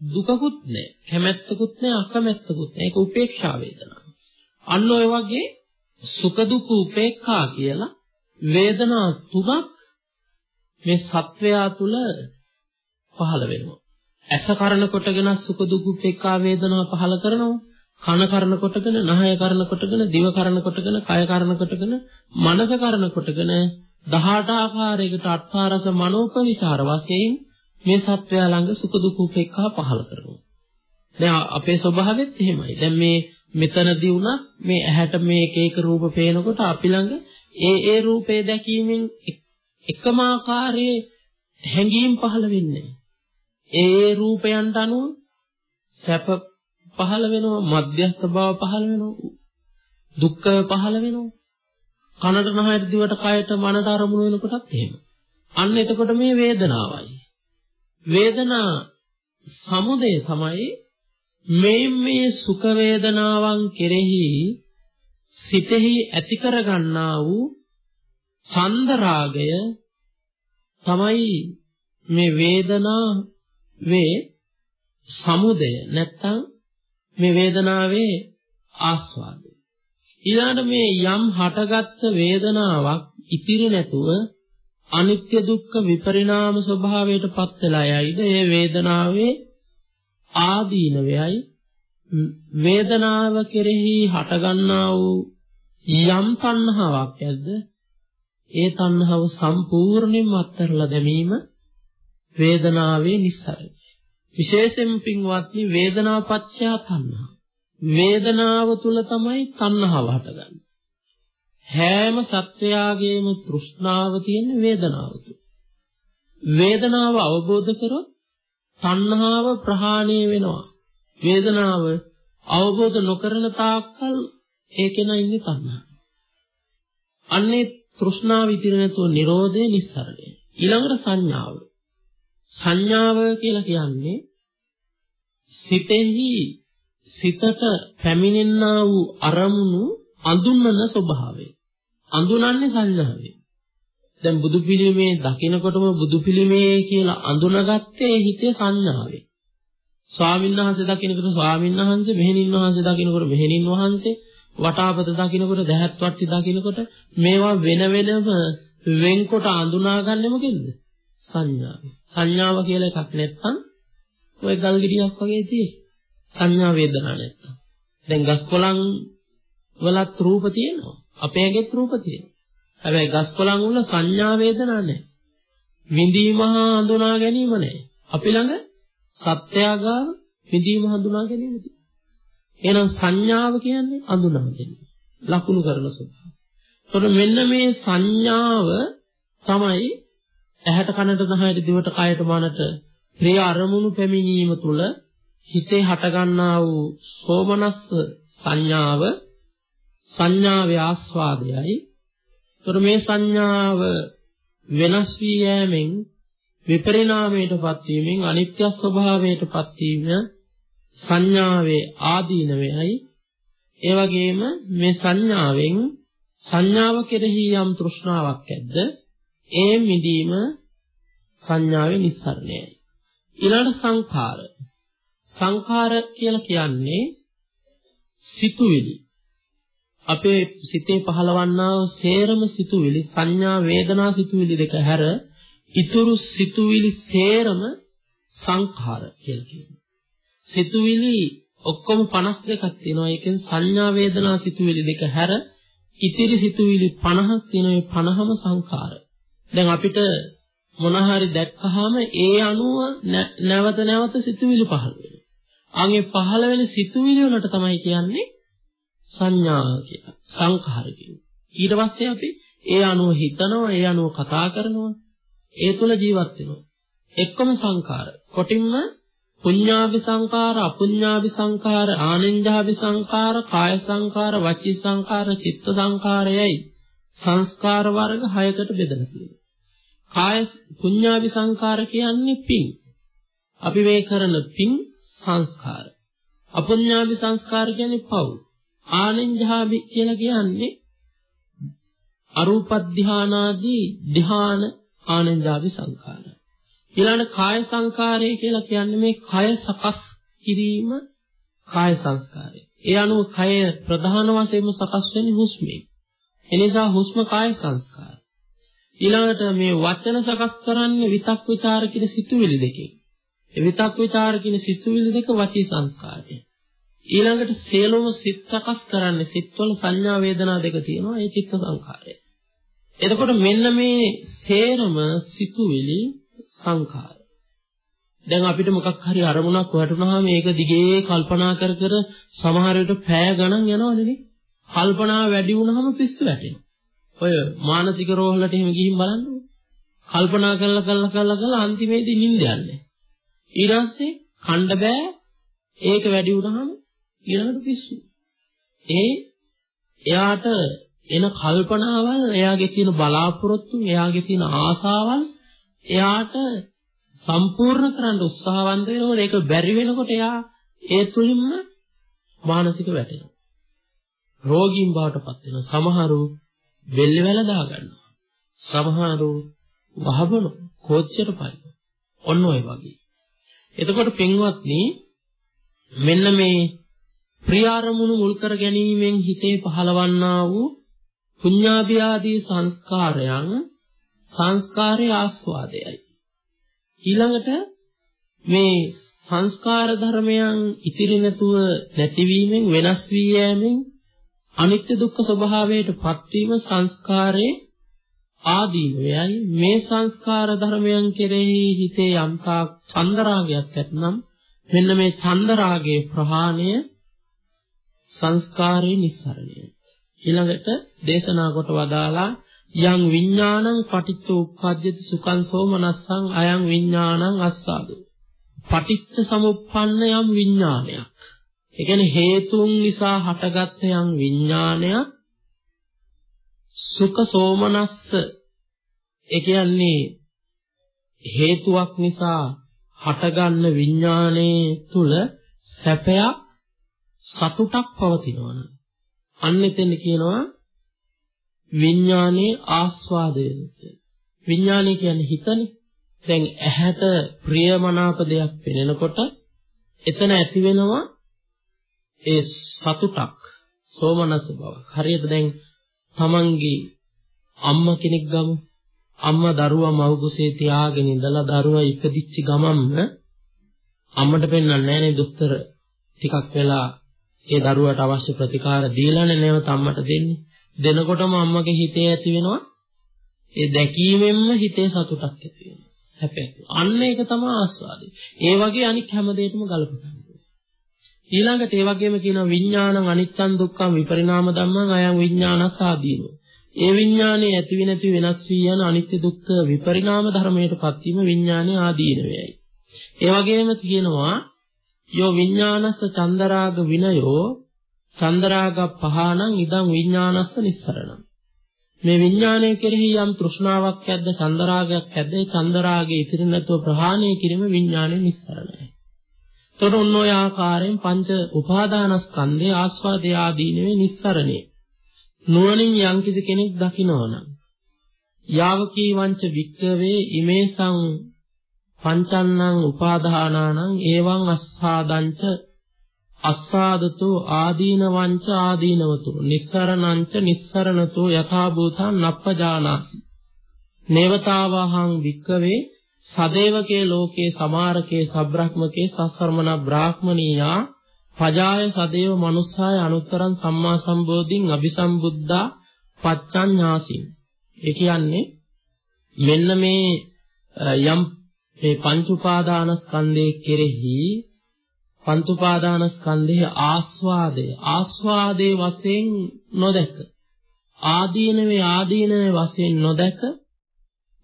[SPEAKER 2] දුකකුත් නැහැ කැමැත්තකුත් නැහැ අකමැත්තකුත් නැහැ ඒක උපේක්ෂා වේදනාව. අන්න ඔය වගේ සුඛ දුක උපේක්ඛා කියලා වේදනා තුනක් මේ සත්වයා තුල පහළ වෙනවා. ඇස කරන කොටගෙන සුඛ දුක උපේක්ඛා වේදනා පහළ කරනවා. කන කරන කොටගෙන, නහය කරන කොටගෙන, දිව කරන කොටගෙන, කය කරන කොටගෙන, මනස කරන කොටගෙන 18 ආකාරයකට අට්ඨාරස මනෝපවිචාර වශයෙන් මේ සත්වයා ළඟ සුඛ දුක උපේක්ඛා පහල කරනවා. දැන් අපේ ස්වභාවෙත් එහෙමයි. දැන් මේ මෙතනදී වුණත් මේ ඇහැට මේ එක එක රූප පේනකොට අපි ළඟ ඒ ඒ රූපේ දැකීමෙන් එකම ආකාරයේ හැඟීම් පහළ වෙන්නේ. ඒ ඒ රූපයන්ට අනුව සැප පහළ වෙනවා, මධ්‍යස්ථ බව පහළ වෙනවා, දුක්ඛ පහළ වෙනවා. කනට නහයට දිවට කයට මනට අරමුණු වෙනකොටත් එහෙම. අන්න එතකොට මේ වේදනාවයි. වේදනා සමුදය තමයි මේ මේ සුඛ වේදනාවන් කෙරෙහි සිතෙහි ඇති කරගන්නා වූ ඡන්ද රාගය තමයි මේ වේදනා වේ සමුදය නැත්තම් මේ වේදනාවේ ආස්වාදය. ඊළඟට මේ යම් හටගත්ත වේදනාවක් ඉතිරි නැතුව අනිත්‍ය දුක්ඛ විපරිණාම ස්වභාවයට පත් වෙලා යයිද? ඒ වේදනාවේ ආදීනවයයි. වේදනාව කෙරෙහි හටගන්නා වූ යම් තණ්හාවක් ඇද්ද? ඒ තණ්හාව සම්පූර්ණයෙන්ම අත්හැරලා දැමීම වේදනාවේ නිස්සාරය විශේෂයෙන් පින්වත්නි වේදනාපච්චය තණ්හා වේදනාව තුල තමයි තණ්හාව හටගන්නේ හැම සත්වයාගේම තෘෂ්ණාව තියෙන වේදනාව තුල. වේදනාව අවබෝධ කරොත් තණ්හාව ප්‍රහාණය වෙනවා. වේදනාව අවබෝධ නොකරන තාක්කල් ඒකෙන ඉන්නේ තණ්හාව. අන්නේ තෘෂ්ණාව ඉතිරි නැතුව Nirodhe නිස්සරණය. ඊළඟට සංඥාව. සංඥාව කියලා කියන්නේ සිතෙහි සිතට පැමිණෙනා වූ අරමුණු අඳුන්වන ස්වභාවය. අඳුනන්නේ සංඥාවෙන්. දැන් බුදු පිළිමේ දකිනකොටම බුදු පිළිමේ කියලා අඳුනගත්තේ හිතේ සංඥාවෙන්. ස්වාමීන් වහන්සේ දකිනකොට ස්වාමීන් වහන්සේ, මෙහෙණින් වහන්සේ දකිනකොට මෙහෙණින් වහන්සේ, වටාපත දකිනකොට දැහත් වට්ටි දකිනකොට මේවා වෙන වෙනම වෙන්කොට අඳුනාගන්නේ මොකෙන්ද? සංඥාවෙන්. සංඥාව කියලා එකක් නැත්තම් ඔය ගල් ගෙඩියක් වගේ තියෙයි. සංඥා වේදනා නැත්තම්. දැන් ගස් කොළන් වලත් රූප තියෙනවා. අපේ ඇඟෙත් රූප තියෙනවා. හැබැයි ගස් කොළන් වල සංඥා වේදනා නැහැ. විඳීම හා හඳුනා ගැනීම නැහැ. අපි ළඟ සත්‍යගාව විඳීම හඳුනා ගැනීම තියෙනවා. එහෙනම් සංඥාව කියන්නේ හඳුනා ගැනීම. ලකුණු කරන ස්වභාවය. එතකොට මෙන්න මේ සංඥාව තමයි ඇහැට කනට නහයට දිවට කයට මනට ප්‍රිය අරමුණු පැමිණීම තුළ හිතේ හටගන්නා වූ සෝමනස්ස සංඥාව සංඥාවේ ආස්වාදයයි. ඒතර මේ සංඥාව වෙනස් වී යෑමෙන් විපරිණාමයටපත් වීමෙන් අනිත්‍ය ස්වභාවයටපත් වීම සංඥාවේ ආදීනවයයි. ඒ වගේම මේ සංඥාවෙන් සංඥාව කෙරෙහි යම් තෘෂ්ණාවක් ඇද්ද ඒ මිදීම සංඥාවේ නිස්සරණයයි. ඊළඟ සංඛාර. සංඛාර කියලා කියන්නේ සිතුවිලි. අපේ සිතේ පහළවන්නා වූ සේරම සිතුවිලි සංඥා වේදනා සිතුවිලි දෙක හැර ඉතුරු සිතුවිලි සේරම සංඛාර කියලා කියනවා. සිතුවිලි ඔක්කොම 52ක් තියෙනවා. ඒකෙන් සංඥා වේදනා සිතුවිලි දෙක හැර ඉතිරි සිතුවිලි 50ක් තියෙනවා. ඒ 50ම සංඛාර. දැන් අපිට මොන හරි දැක්කහම ඒ අනුව නැවත නැවත සිතුවිලි පහළ වෙනවා. අන්ගේ පහළ වෙන සිතුවිලි වලට තමයි කියන්නේ සංඥා කියලා. සංඛාර කියන්නේ. ඊට පස්සේ අපි ඒ අනුව හිතනවා, ඒ අනුව කතා කරනවා. ඒ තුල ජීවත් වෙනවා. එක්කම සංඛාර. කොටින්ම පුඤ්ඤාභි සංඛාර, අපුඤ්ඤාභි සංඛාර, ආනෙන්ජාභි සංඛාර, කාය සංඛාර, වචී සංඛාර, චිත්ත සංඛාරයයි සංස්කාර වර්ග 6කට බෙදලා තියෙනවා. කාය පුඤ්ඤාභි සංඛාර කියන්නේ පින්. අපි මේ කරන පින් සංස්කාර. අපුඤ්ඤාභි සංස්කාර කියන්නේ පව්. ආනෙන්ජාභි කියලා කියන්නේ අරූප ධානාදී ධාන ආනෙන්ජාභි සංඛාර. ඊළඟ කාය සංකාරය කියලා කියන්නේ මේ කය සකස් කිරීම කාය සංස්කාරය. ඒ අනුව කය ප්‍රධාන වශයෙන්ම සකස් වෙන්නේ හුස්මෙන්. එනිසා හුස්ම කාය සංස්කාර. ඊළඟට මේ වචන සකස් කරන්නේ විතක් විචාර කියන සිතුවිලි දෙකෙන්. ඒ විතක් විචාර කියන සිතුවිලි දෙක වචී සංස්කාරය. ඊළඟට සියලුම සිත් සකස් කරන්නේ සිත්වල සංඥා වේදනා දෙක තියෙනවා ඒ චිත්ත සංකාරය. එතකොට මෙන්න මේ සේරම සිතුවිලි සංකාර. දැන් අපිට මොකක් හරි අරමුණක් වටුනහම ඒක දිගේ කල්පනා කර කර සමහර විට පැය ගණන් යනවනේ. කල්පනා වැඩි වුණාම පිස්සු වැටෙනවා. ඔය මානසික රෝහලට එහෙම ගිහින් බලන්න. කල්පනා කරලා කරලා කරලා කරලා අන්තිමේදී නිින්ද යන්නේ. ඊට පස්සේ කණ්ඩ බෑ. ඒක වැඩි වුණාම ඊළඟට පිස්සු. ඒ එයාට එන කල්පනාවල්, එයාගේ තියෙන බලාපොරොත්තු, එයාගේ තියෙන ආසාවල් එයාට සම්පූර්ණ කරන්න උත්සාහවන්ත වෙනකොට ඒක බැරි වෙනකොට එයා ඒ තුලින්ම මානසික වැටෙනවා. රෝගීන් බවට පත් වෙනවා. සමහරු බෙල්ල වැල දා ගන්නවා. සමහරු වහබන කෝච්චියට පයින්. ඔන්න ඔය වගේ. එතකොට පින්වත්නි මෙන්න මේ ප්‍රියාරමුණු මුල් කර ගැනීමෙන් හිතේ පහළවන්නා වූ පුඤ්ඤාභි ආදී සංස්කාරයන් සංස්කාරයේ ආස්වාදයයි. ඊළඟට මේ සංස්කාර ධර්මයන් ඉතිරි නැතුව නැතිවීමෙන් වෙනස් වී යෑමෙන් අනිත්‍ය දුක්ඛ ස්වභාවයට පත්වීම සංස්කාරයේ ආදීනවයයි. මේ සංස්කාර ධර්මයන් කෙරෙහි හිතේ යම්තා චන්දරාගයක් ඇතනම් මෙන්න මේ චන්දරාගයේ ප්‍රහාණය සංස්කාරයේ නිස්සරණය. ඊළඟට දේශනා කොට වදාලා යං විඥානං පටිච්ච උප්පජ්ජති සුඛං සෝමනස්සං අයං විඥානං අස්සාදු. පටිච්ච සමුප්පන්න යම් විඥානයක්. ඒ කියන්නේ හේතුන් නිසා හටගත් යම් විඥානයක් සුඛ සෝමනස්ස. ඒ කියන්නේ හේතුවක් නිසා හටගන්න විඥානයේ තුල සැපයක් සතුටක් පවතිනවනම් අන්න එතෙන් කියනවා විඥානයේ ආස්වාදය විඥානය කියන්නේ හිතනේ. දැන් ඇහැට ප්‍රියමනාප දෙයක් පෙනෙනකොට එතන ඇති වෙනවා ඒ සතුටක් සෝමනස බවක්. හරියට දැන් තමන්ගේ අම්මා කෙනෙක් ගමු. අම්මා දරුවා මව් කුසේ තියාගෙන ඉඳලා දරුවා ඉපදිච්ච ගමන්ම අම්මට පෙන්වන්නේ නැහනේ දොස්තර ටිකක් වෙලා ඒ දරුවාට අවශ්‍ය ප්‍රතිකාර දීලානේ නැවත අම්මට දෙන්නේ. දෙනකොටම අම්මගේ හිතේ ඇති වෙනවා ඒ දැකීමෙන්ම හිතේ සතුටක් ඇති වෙනවා. සැපයක්. අන්න ඒක තමයි ආස්වාදේ. ඒ වගේ අනික් හැම දෙයකම ගලපගන්න. ඊළඟට ඒ වගේම කියනවා විඥානං අනිච්චං දුක්ඛං විපරිණාම ධම්මං අයං විඥානස් ආදීනෝ. ඒ විඥානේ ඇති වෙ නැති වෙනස් වී යන අනිත්‍ය දුක්ඛ විපරිණාම ධර්මයටපත් වීම විඥානේ ආදීනවයයි. ඒ වගේම කියනවා යෝ විඥානස්ස චන්දරාග විනයෝ චන්දරාග පහනං ඉදං විඥානස්ස නිස්සරණං මේ විඥානය කෙරෙහි යම් තෘෂ්ණාවක් ඇද්ද චන්දරාගයක් ඇද්ද ඒ චන්දරාගේ ඉතිරි නැතුව ප්‍රහාණය කිරීම විඥානයේ නිස්සරණයි. එතකොට ඔන්න ඔය ආකාරයෙන් පංච උපාදානස්කන්ධේ ආස්වාදේ ආදීනවේ නිස්සරණේ. නුවණින් යම්කිසි කෙනෙක් දකිනවනම් යාවකී වංච වික්කවේ ඉමේසං පංචන්නං උපාදානානං එවං අස්සාදංච අස්සාදතෝ ආදීනවංච ආදීනවතෝ නිස්සරණංච නිස්සරණතෝ යථා භූතං නප්පජානාසි නේවතාවහං වික්කවේ සදේවකේ ලෝකේ සමාරකේ සබ්‍රහ්මකේ සස්සර්මන බ්‍රාහ්මනීයා පජාය සදේව මනුස්සාය අනුත්තරං සම්මා සම්බෝධින් අபிසම්බුද්ධා පච්චඤ්ඤාසින් ඒ කියන්නේ මෙන්න මේ යම් මේ පංච උපාදානස්කන්ධයේ කෙරෙහි පංච උපාදානස්කන්ධයේ ආස්වාදය ආස්වාදයේ වශයෙන් නොදැක. ආදීනවේ ආදීනවේ වශයෙන් නොදැක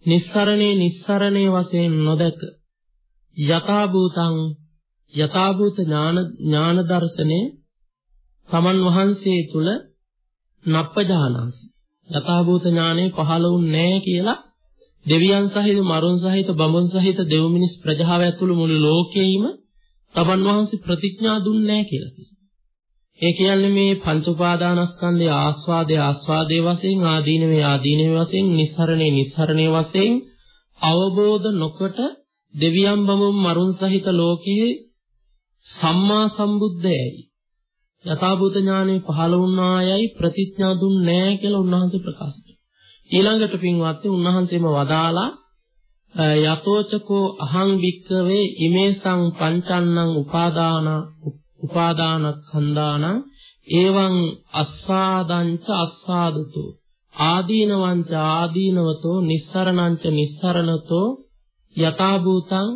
[SPEAKER 2] නිස්සරණේ නිස්සරණේ වශයෙන් නොදැක යථා භූතං යථා භූත ඥාන ඥාන දර්ශනේ තමන් වහන්සේ තුල නප්පජානාසි යථා භූත ඥානෙ පහළ වුන්නේ නැහැ කියලා දෙවියන් සහිත මරුන් සහිත බඹුන් සහිත දෙව් මිනිස් ප්‍රජාව ඇතුළු මුළු ලෝකෙයිම තමන් වහන්සේ ප්‍රතිඥා දුන්නේ නැහැ කියලා කියනවා. ඒ කියන්නේ මේ පංච උපාදානස්කන්ධයේ ආස්වාදයේ ආස්වාදයේ වශයෙන් ආදීනවේ ආදීනවේ වශයෙන් නිස්සරණේ නිස්සරණේ වශයෙන් අවබෝධ නොකොට දෙවියන් බඹුන් මරුන් සහිත ලෝකයේ සම්මා සම්බුද්ධයයි යථාභූත ඥානෙ පහළ වුණායයි ප්‍රතිඥා දුන්නේ නැහැ කියලා උන්වහන්සේ ප්‍රකාශ කළා. ඊළඟට පින්වත්නි උන්වහන්සේම වදාලා යතෝචකෝ අහං වික්කවේ ඉමේසං පංචන්නං උපාදාන උපාදානස්කන්ධාන එවං අස්සාදංච අස්සාදතෝ. ආදීනවංච ආදීනවතෝ නිස්සරණංච නිස්සරණතෝ යථා භූතං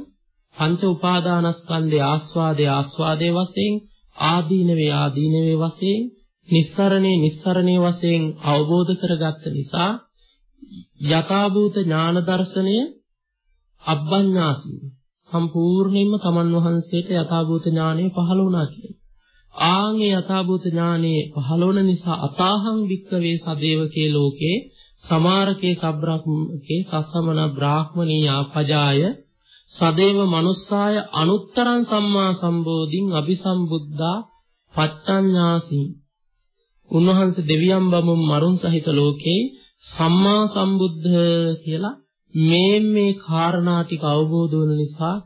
[SPEAKER 2] පංච උපාදානස්කන්ධේ ආස්වාදේ ආස්වාදේ වශයෙන් ආදීනවේ ආදීනවේ වශයෙන් නිස්සරණේ නිස්සරණේ වශයෙන් අවබෝධ කරගත්ත නිසා යථා භූත ඥාන දර්ශනය අබ්බඤ්ඤාසී. සම්පූර්ණයෙන්ම තමන් වහන්සේට යථාභූත ඥානය පහළ වුණා කියන්නේ. ආන්ගේ යථාභූත ඥානය පහළ වුණ නිසා අතාහං වික්කවේ සදේවකේ ලෝකේ සමාරකේ සබ්‍රාහ්මකේ සස්සමන බ්‍රාහ්මණී ආපජාය සදේව මනුස්සාය අනුත්තරං සම්මා සම්බෝධින් අபிසම්බුද්ධා පච්චඤ්ඤාසි උන්වහන්සේ දෙවියන් බමුන් මරුන් සහිත ලෝකේ සම්මා සම්බුද්ධ කියලා මේ මේ කාරණා ටික අවබෝධ වන නිසා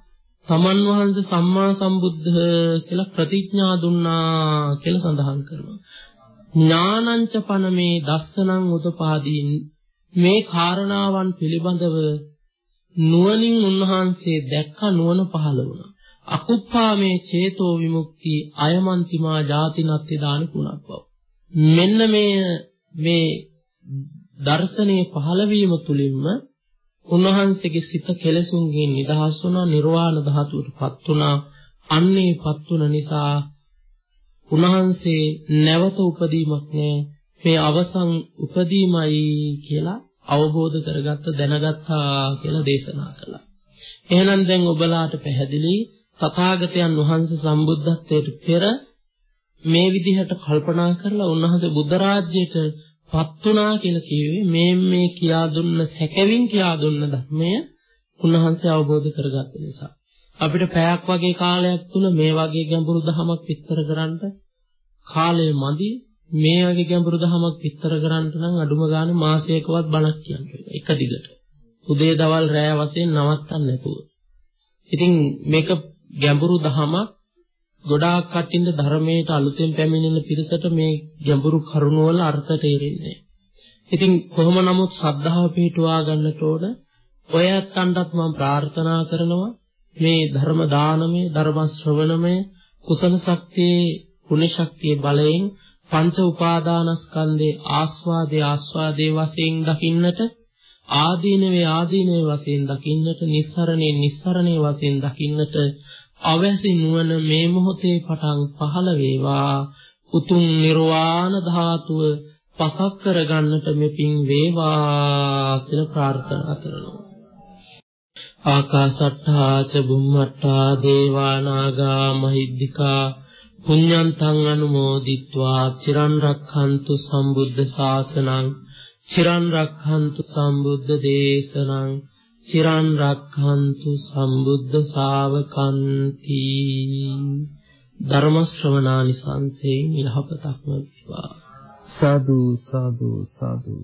[SPEAKER 2] තමන් වහන්සේ සම්මා සම්බුද්ධ කියලා ප්‍රතිඥා දුන්නා කියලා සඳහන් කරනවා. ඥානංච පන මේ දස්සනං උදපාදීන් මේ කාරණාවන් පිළිබඳව නුවණින් උන්වහන්සේ දැක්ක නුවණ පහළ වුණා. අකුප්පා මේ චේතෝ විමුක්ති අයමන්තිමා ජාතිනත්ති දාන කුණක් බව. මෙන්න මේ මේ දර්ශනයේ පහළ වීම තුලින්ම උන්වහන්සේගේ සිත කෙලසුන්ගෙන් නිදහස් වුණා නිර්වාණ ධාතුවටපත් වුණා අන්නේපත් වුණ නිසා උන්වහන්සේ නැවත උපදීමක් නෑ මේ අවසන් උපදීමයි කියලා අවබෝධ කරගත්ත දැනගත්තා කියලා දේශනා කළා. එහෙනම් දැන් ඔබලාට පැහැදිලි තථාගතයන් වහන්සේ සම්බුද්ධත්වයට පෙර මේ විදිහට කල්පනා කරලා උන්වහන්සේ බුද්ධ රාජ්‍යයට පත් වුණා කියලා කිව්වේ මේ මේ කියා දුන්න සැකවින් කියා දුන්න ධර්මය උන්වහන්සේ අවබෝධ කරගත්ත නිසා. අපිට පැයක් වගේ කාලයක් තුල මේ වගේ ගැඹුරු ධමයක් විස්තර කරන්න කාලය මදි. මේ වගේ ගැඹුරු ධමයක් විස්තර කරන්න නම් අඩුම ගානේ මාසයකවත් බණක් කියන්න එක දිගට. උදේ දවල් රැය වශයෙන් නවත්තන්න නැතුව. ඉතින් මේක ගැඹුරු ධමයක් ගොඩාක් කටින්ද ධර්මයට අලුතෙන් පැමිණෙන පිරිසට මේ ගැඹුරු කරුණු වල අර්ථ තේරෙන්නේ. ඉතින් කොහොම නමුත් ශ්‍රද්ධාව පිටුවා ගන්නට ඕන? ඔය ඇත්තන්ටත් මම ප්‍රාර්ථනා කරනවා මේ ධර්ම දානමය ධර්ම ශ්‍රවණමය කුසල ශක්තියේ පුණ්‍ය ශක්තියේ බලයෙන් පංච උපාදානස්කන්ධේ ආස්වාදේ ආස්වාදේ වශයෙන් දකින්නට ආදීනවේ ආදීනවේ වශයෙන් දකින්නට නිස්සරණේ නිස්සරණේ වශයෙන් දකින්නට අවැසි නුවණ මේ මොහොතේ පටන් පහළ වේවා. උතුම් නිර්වාණ ධාතුව පසක් කරගන්නට මෙපින් වේවා කියලා ප්‍රාර්ථනා කරනවා. ආකාසට්ඨා ච බුම්මට්ඨා දේවා නාග මහිද්దికා පුඤ්ඤන්තං අනුමෝදිත්වා චිරන් රක්ඛන්තු සම්බුද්ධ ශාසනං චිරන් රක්ඛන්තු සම්බුද්ධ දේශනං චිරන් රක්ඛන්තු සම්බුද්ධ ශාවකන්ති ධර්ම ශ්‍රවණානිසංසයෙන් යහපතක්ම වේවා
[SPEAKER 1] සාදු සාදු සාදු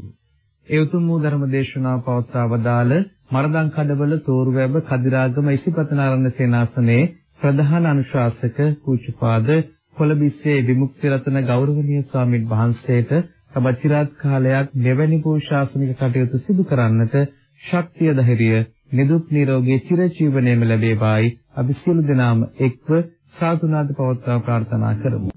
[SPEAKER 1] ඒ උතුම් වූ ධර්ම දේශනාව පවත්වා වදාළ මරදම් කඩවල තෝරුවැබ කදිරාගම ඉසිපතනාරණ සේනාසනයේ ප්‍රධාන අනුශාසක පූජ්‍යපාද කොළඹිස්සේ විමුක්ති රතන ගෞරවනීය ස්වාමින් වහන්සේට තවත් চিරාත් කාලයක් දෙවැනි පූජාසනික කටයුතු සිදු කරන්නට ශක්තිය ධෛර්යය නිදුක් නිරෝගී චිරජීවනයේම ලැබේවායි. අපි සියලු දෙනාම එක්ව සාදුනාද පවත්වා ප්‍රාර්ථනා කරමු.